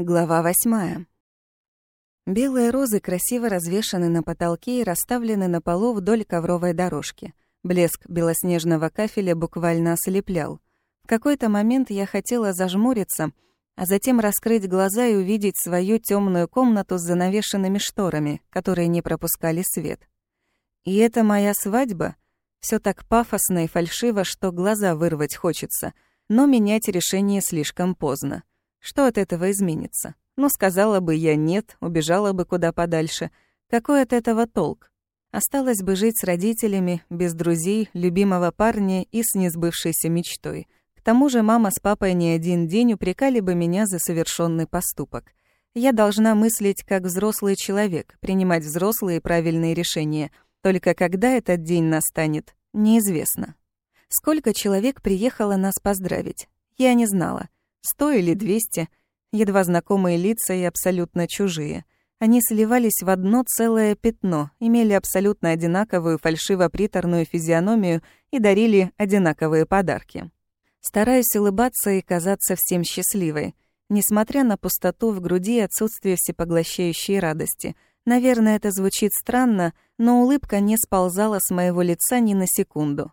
Глава восьмая. Белые розы красиво развешаны на потолке и расставлены на полу вдоль ковровой дорожки. Блеск белоснежного кафеля буквально ослеплял. В какой-то момент я хотела зажмуриться, а затем раскрыть глаза и увидеть свою темную комнату с занавешенными шторами, которые не пропускали свет. И это моя свадьба? Все так пафосно и фальшиво, что глаза вырвать хочется, но менять решение слишком поздно. Что от этого изменится? Ну, сказала бы я «нет», убежала бы куда подальше. Какой от этого толк? Осталось бы жить с родителями, без друзей, любимого парня и с несбывшейся мечтой. К тому же мама с папой не один день упрекали бы меня за совершенный поступок. Я должна мыслить как взрослый человек, принимать взрослые правильные решения. Только когда этот день настанет, неизвестно. Сколько человек приехало нас поздравить? Я не знала. Сто или двести, едва знакомые лица и абсолютно чужие. Они сливались в одно целое пятно, имели абсолютно одинаковую фальшиво-приторную физиономию и дарили одинаковые подарки. Стараюсь улыбаться и казаться всем счастливой, несмотря на пустоту в груди и отсутствие всепоглощающей радости. Наверное, это звучит странно, но улыбка не сползала с моего лица ни на секунду.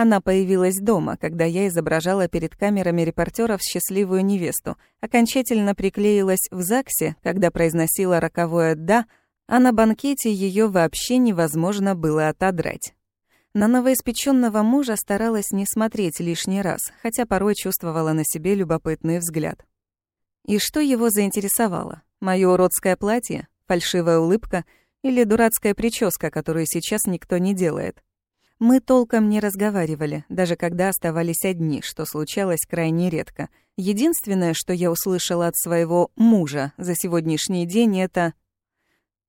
Она появилась дома, когда я изображала перед камерами репортеров счастливую невесту, окончательно приклеилась в ЗАГСе, когда произносила роковое «да», а на банкете ее вообще невозможно было отодрать. На новоиспеченного мужа старалась не смотреть лишний раз, хотя порой чувствовала на себе любопытный взгляд. И что его заинтересовало? Моё уродское платье? Фальшивая улыбка? Или дурацкая прическа, которую сейчас никто не делает? Мы толком не разговаривали, даже когда оставались одни, что случалось крайне редко. Единственное, что я услышала от своего мужа за сегодняшний день, это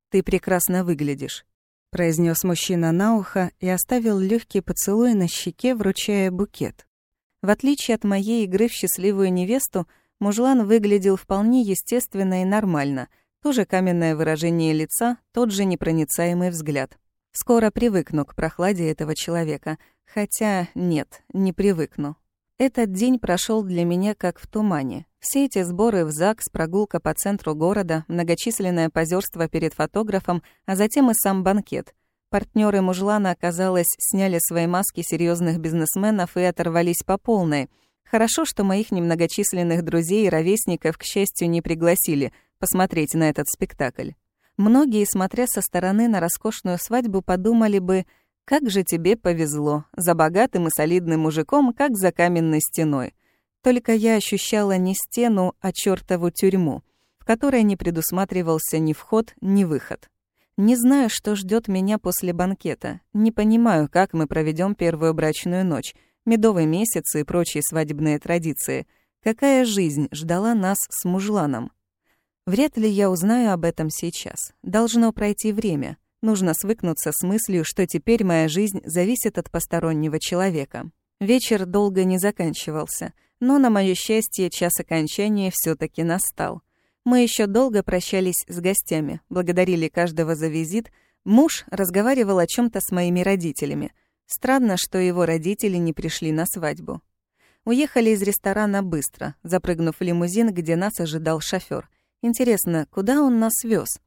«Ты прекрасно выглядишь», — произнес мужчина на ухо и оставил легкий поцелуй на щеке, вручая букет. В отличие от моей игры в счастливую невесту, мужлан выглядел вполне естественно и нормально, тоже каменное выражение лица, тот же непроницаемый взгляд. Скоро привыкну к прохладе этого человека. Хотя нет, не привыкну. Этот день прошел для меня как в тумане. Все эти сборы в ЗАГС, прогулка по центру города, многочисленное позерство перед фотографом, а затем и сам банкет. Партнеры мужлана, оказалось, сняли свои маски серьезных бизнесменов и оторвались по полной. Хорошо, что моих немногочисленных друзей и ровесников, к счастью, не пригласили посмотреть на этот спектакль. Многие, смотря со стороны на роскошную свадьбу, подумали бы, как же тебе повезло, за богатым и солидным мужиком, как за каменной стеной. Только я ощущала не стену, а чертову тюрьму, в которой не предусматривался ни вход, ни выход. Не знаю, что ждет меня после банкета. Не понимаю, как мы проведем первую брачную ночь, медовый месяц и прочие свадебные традиции. Какая жизнь ждала нас с мужланом? Вряд ли я узнаю об этом сейчас. Должно пройти время. Нужно свыкнуться с мыслью, что теперь моя жизнь зависит от постороннего человека. Вечер долго не заканчивался, но, на моё счастье, час окончания все таки настал. Мы еще долго прощались с гостями, благодарили каждого за визит. Муж разговаривал о чем то с моими родителями. Странно, что его родители не пришли на свадьбу. Уехали из ресторана быстро, запрыгнув в лимузин, где нас ожидал шофер. Интересно, куда он нас вез?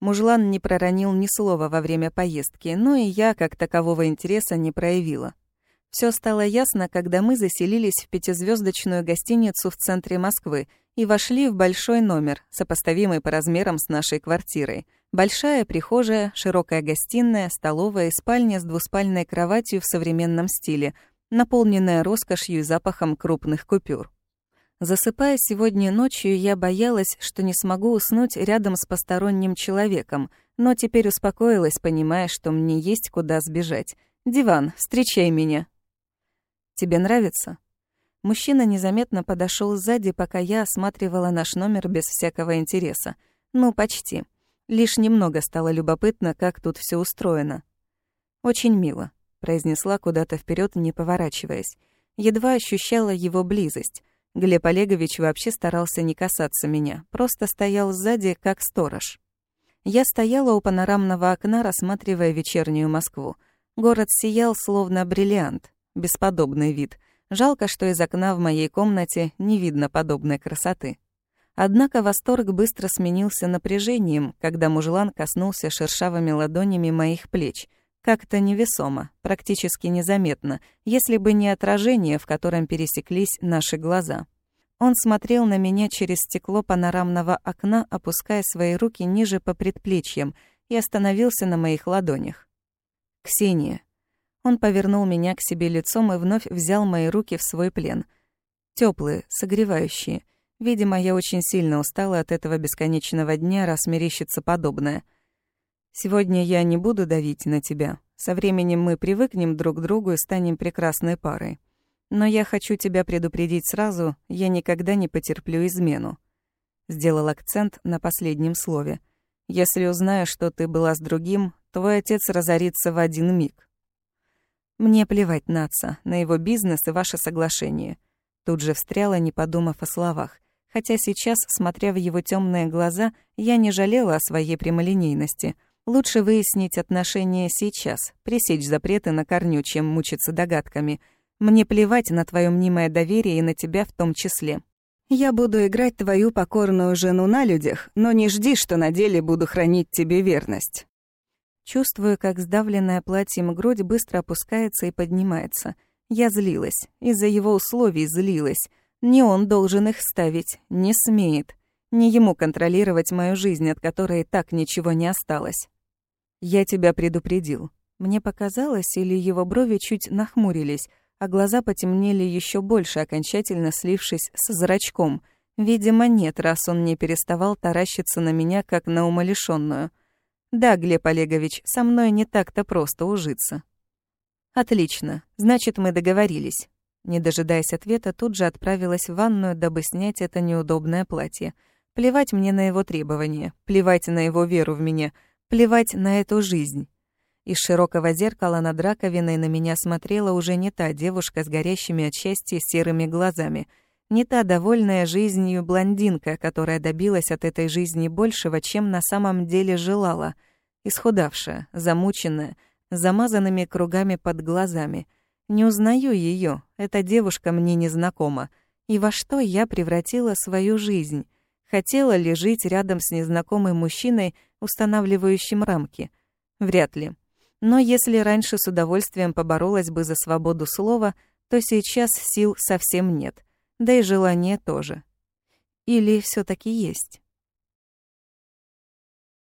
Мужлан не проронил ни слова во время поездки, но и я, как такового интереса, не проявила. Все стало ясно, когда мы заселились в пятизвездочную гостиницу в центре Москвы и вошли в большой номер, сопоставимый по размерам с нашей квартирой. Большая прихожая, широкая гостиная, столовая и спальня с двуспальной кроватью в современном стиле, наполненная роскошью и запахом крупных купюр. Засыпая сегодня ночью, я боялась, что не смогу уснуть рядом с посторонним человеком, но теперь успокоилась, понимая, что мне есть куда сбежать. «Диван, встречай меня!» «Тебе нравится?» Мужчина незаметно подошел сзади, пока я осматривала наш номер без всякого интереса. Ну, почти. Лишь немного стало любопытно, как тут все устроено. «Очень мило», — произнесла куда-то вперед, не поворачиваясь. Едва ощущала его близость — Глеб Олегович вообще старался не касаться меня, просто стоял сзади, как сторож. Я стояла у панорамного окна, рассматривая вечернюю Москву. Город сиял, словно бриллиант. Бесподобный вид. Жалко, что из окна в моей комнате не видно подобной красоты. Однако восторг быстро сменился напряжением, когда мужлан коснулся шершавыми ладонями моих плеч. Как-то невесомо, практически незаметно, если бы не отражение, в котором пересеклись наши глаза. Он смотрел на меня через стекло панорамного окна, опуская свои руки ниже по предплечьям, и остановился на моих ладонях. «Ксения». Он повернул меня к себе лицом и вновь взял мои руки в свой плен. Теплые, согревающие — Видимо, я очень сильно устала от этого бесконечного дня, раз мерещится подобное. Сегодня я не буду давить на тебя. Со временем мы привыкнем друг к другу и станем прекрасной парой. Но я хочу тебя предупредить сразу, я никогда не потерплю измену. Сделал акцент на последнем слове. Если узнаю, что ты была с другим, твой отец разорится в один миг. Мне плевать на отца, на его бизнес и ваше соглашение. Тут же встряла, не подумав о словах хотя сейчас, смотря в его темные глаза, я не жалела о своей прямолинейности. Лучше выяснить отношения сейчас, пресечь запреты на корню, чем мучиться догадками. Мне плевать на твое мнимое доверие и на тебя в том числе. Я буду играть твою покорную жену на людях, но не жди, что на деле буду хранить тебе верность. Чувствую, как сдавленная платьем грудь быстро опускается и поднимается. Я злилась, из-за его условий злилась. Не он должен их ставить, не смеет. Не ему контролировать мою жизнь, от которой так ничего не осталось. Я тебя предупредил. Мне показалось, или его брови чуть нахмурились, а глаза потемнели еще больше, окончательно слившись с зрачком. Видимо, нет, раз он не переставал таращиться на меня, как на умалишённую. Да, Глеб Олегович, со мной не так-то просто ужиться. Отлично, значит, мы договорились. Не дожидаясь ответа, тут же отправилась в ванную, дабы снять это неудобное платье. Плевать мне на его требования, плевать на его веру в меня, плевать на эту жизнь. Из широкого зеркала над раковиной на меня смотрела уже не та девушка с горящими от счастья серыми глазами, не та довольная жизнью блондинка, которая добилась от этой жизни большего, чем на самом деле желала, исхудавшая, замученная, замазанными кругами под глазами — не узнаю ее, эта девушка мне незнакома. И во что я превратила свою жизнь? Хотела ли жить рядом с незнакомым мужчиной, устанавливающим рамки? Вряд ли. Но если раньше с удовольствием поборолась бы за свободу слова, то сейчас сил совсем нет. Да и желания тоже. Или все таки есть?